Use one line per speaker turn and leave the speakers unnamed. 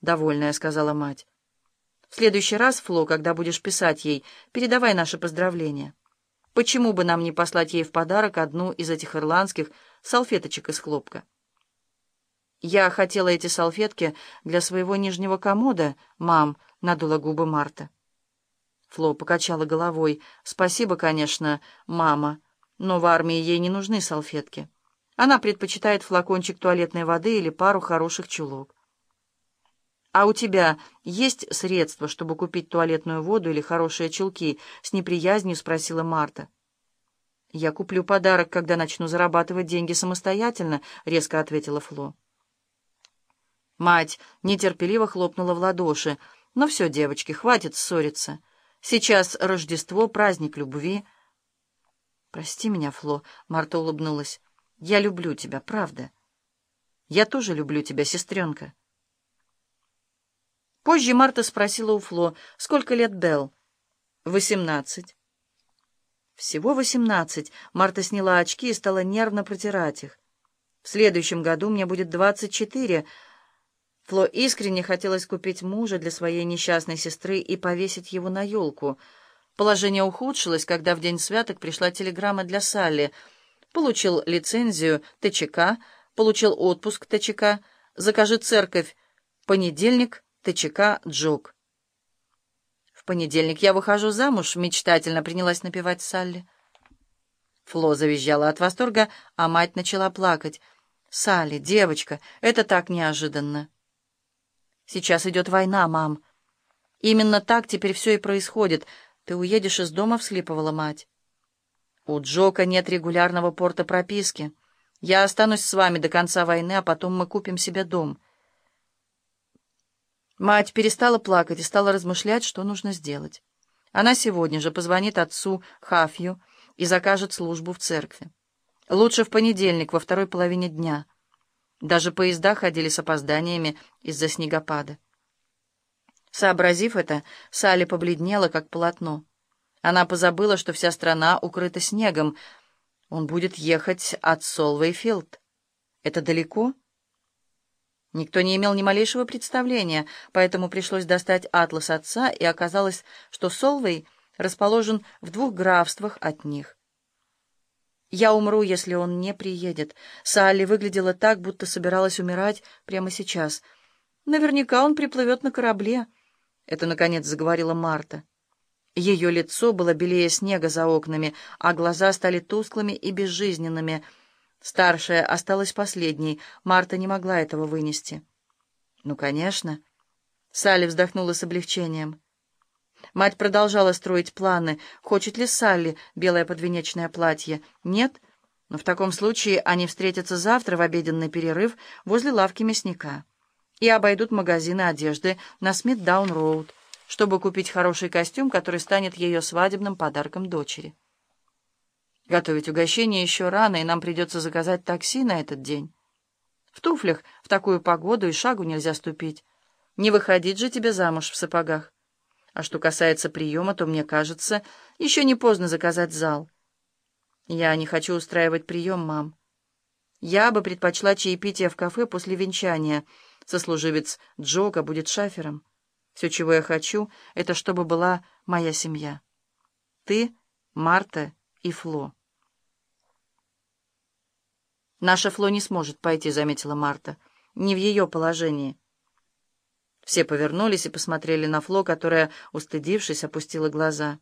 — довольная сказала мать. «В следующий раз, Фло, когда будешь писать ей, передавай наши поздравления. Почему бы нам не послать ей в подарок одну из этих ирландских салфеточек из хлопка?» «Я хотела эти салфетки для своего нижнего комода, мам», — надула губы Марта. Фло покачала головой. «Спасибо, конечно, мама, но в армии ей не нужны салфетки. Она предпочитает флакончик туалетной воды или пару хороших чулок». «А у тебя есть средства, чтобы купить туалетную воду или хорошие чулки?» — с неприязнью спросила Марта. «Я куплю подарок, когда начну зарабатывать деньги самостоятельно», — резко ответила Фло. Мать нетерпеливо хлопнула в ладоши. «Ну все, девочки, хватит ссориться. Сейчас Рождество, праздник любви». «Прости меня, Фло», — Марта улыбнулась. «Я люблю тебя, правда. Я тоже люблю тебя, сестренка». Позже Марта спросила у Фло, сколько лет Белл? «Восемнадцать». Всего восемнадцать. Марта сняла очки и стала нервно протирать их. «В следующем году мне будет двадцать четыре». Фло искренне хотелось купить мужа для своей несчастной сестры и повесить его на елку. Положение ухудшилось, когда в день святок пришла телеграмма для Салли. Получил лицензию ТЧК, получил отпуск ТЧК, закажи церковь, понедельник, ТЧК Джок. «В понедельник я выхожу замуж», — мечтательно принялась напевать Салли. Фло завизжала от восторга, а мать начала плакать. «Салли, девочка, это так неожиданно!» Сейчас идет война, мам. Именно так теперь все и происходит. Ты уедешь из дома, вслипывала мать. У Джока нет регулярного порта прописки. Я останусь с вами до конца войны, а потом мы купим себе дом. Мать перестала плакать и стала размышлять, что нужно сделать. Она сегодня же позвонит отцу Хафью и закажет службу в церкви. Лучше в понедельник, во второй половине дня. Даже поезда ходили с опозданиями из-за снегопада. Сообразив это, Салли побледнела, как полотно. Она позабыла, что вся страна укрыта снегом. Он будет ехать от Солвейфилд. Это далеко? Никто не имел ни малейшего представления, поэтому пришлось достать атлас отца, и оказалось, что Солвей расположен в двух графствах от них. Я умру, если он не приедет. Салли выглядела так, будто собиралась умирать прямо сейчас. Наверняка он приплывет на корабле. Это, наконец, заговорила Марта. Ее лицо было белее снега за окнами, а глаза стали тусклыми и безжизненными. Старшая осталась последней. Марта не могла этого вынести. «Ну, конечно». Салли вздохнула с облегчением. Мать продолжала строить планы. Хочет ли Салли белое подвенечное платье? Нет? Но в таком случае они встретятся завтра в обеденный перерыв возле лавки мясника и обойдут магазины одежды на Смит-Даун-Роуд, чтобы купить хороший костюм, который станет ее свадебным подарком дочери. Готовить угощение еще рано, и нам придется заказать такси на этот день. В туфлях в такую погоду и шагу нельзя ступить. Не выходить же тебе замуж в сапогах. А что касается приема, то, мне кажется, еще не поздно заказать зал. Я не хочу устраивать прием, мам. Я бы предпочла чаепитие в кафе после венчания. Сослуживец Джока будет шафером. Все, чего я хочу, это чтобы была моя семья. Ты, Марта и Фло. «Наша Фло не сможет пойти», — заметила Марта. «Не в ее положении». Все повернулись и посмотрели на Фло, которая, устыдившись, опустила глаза.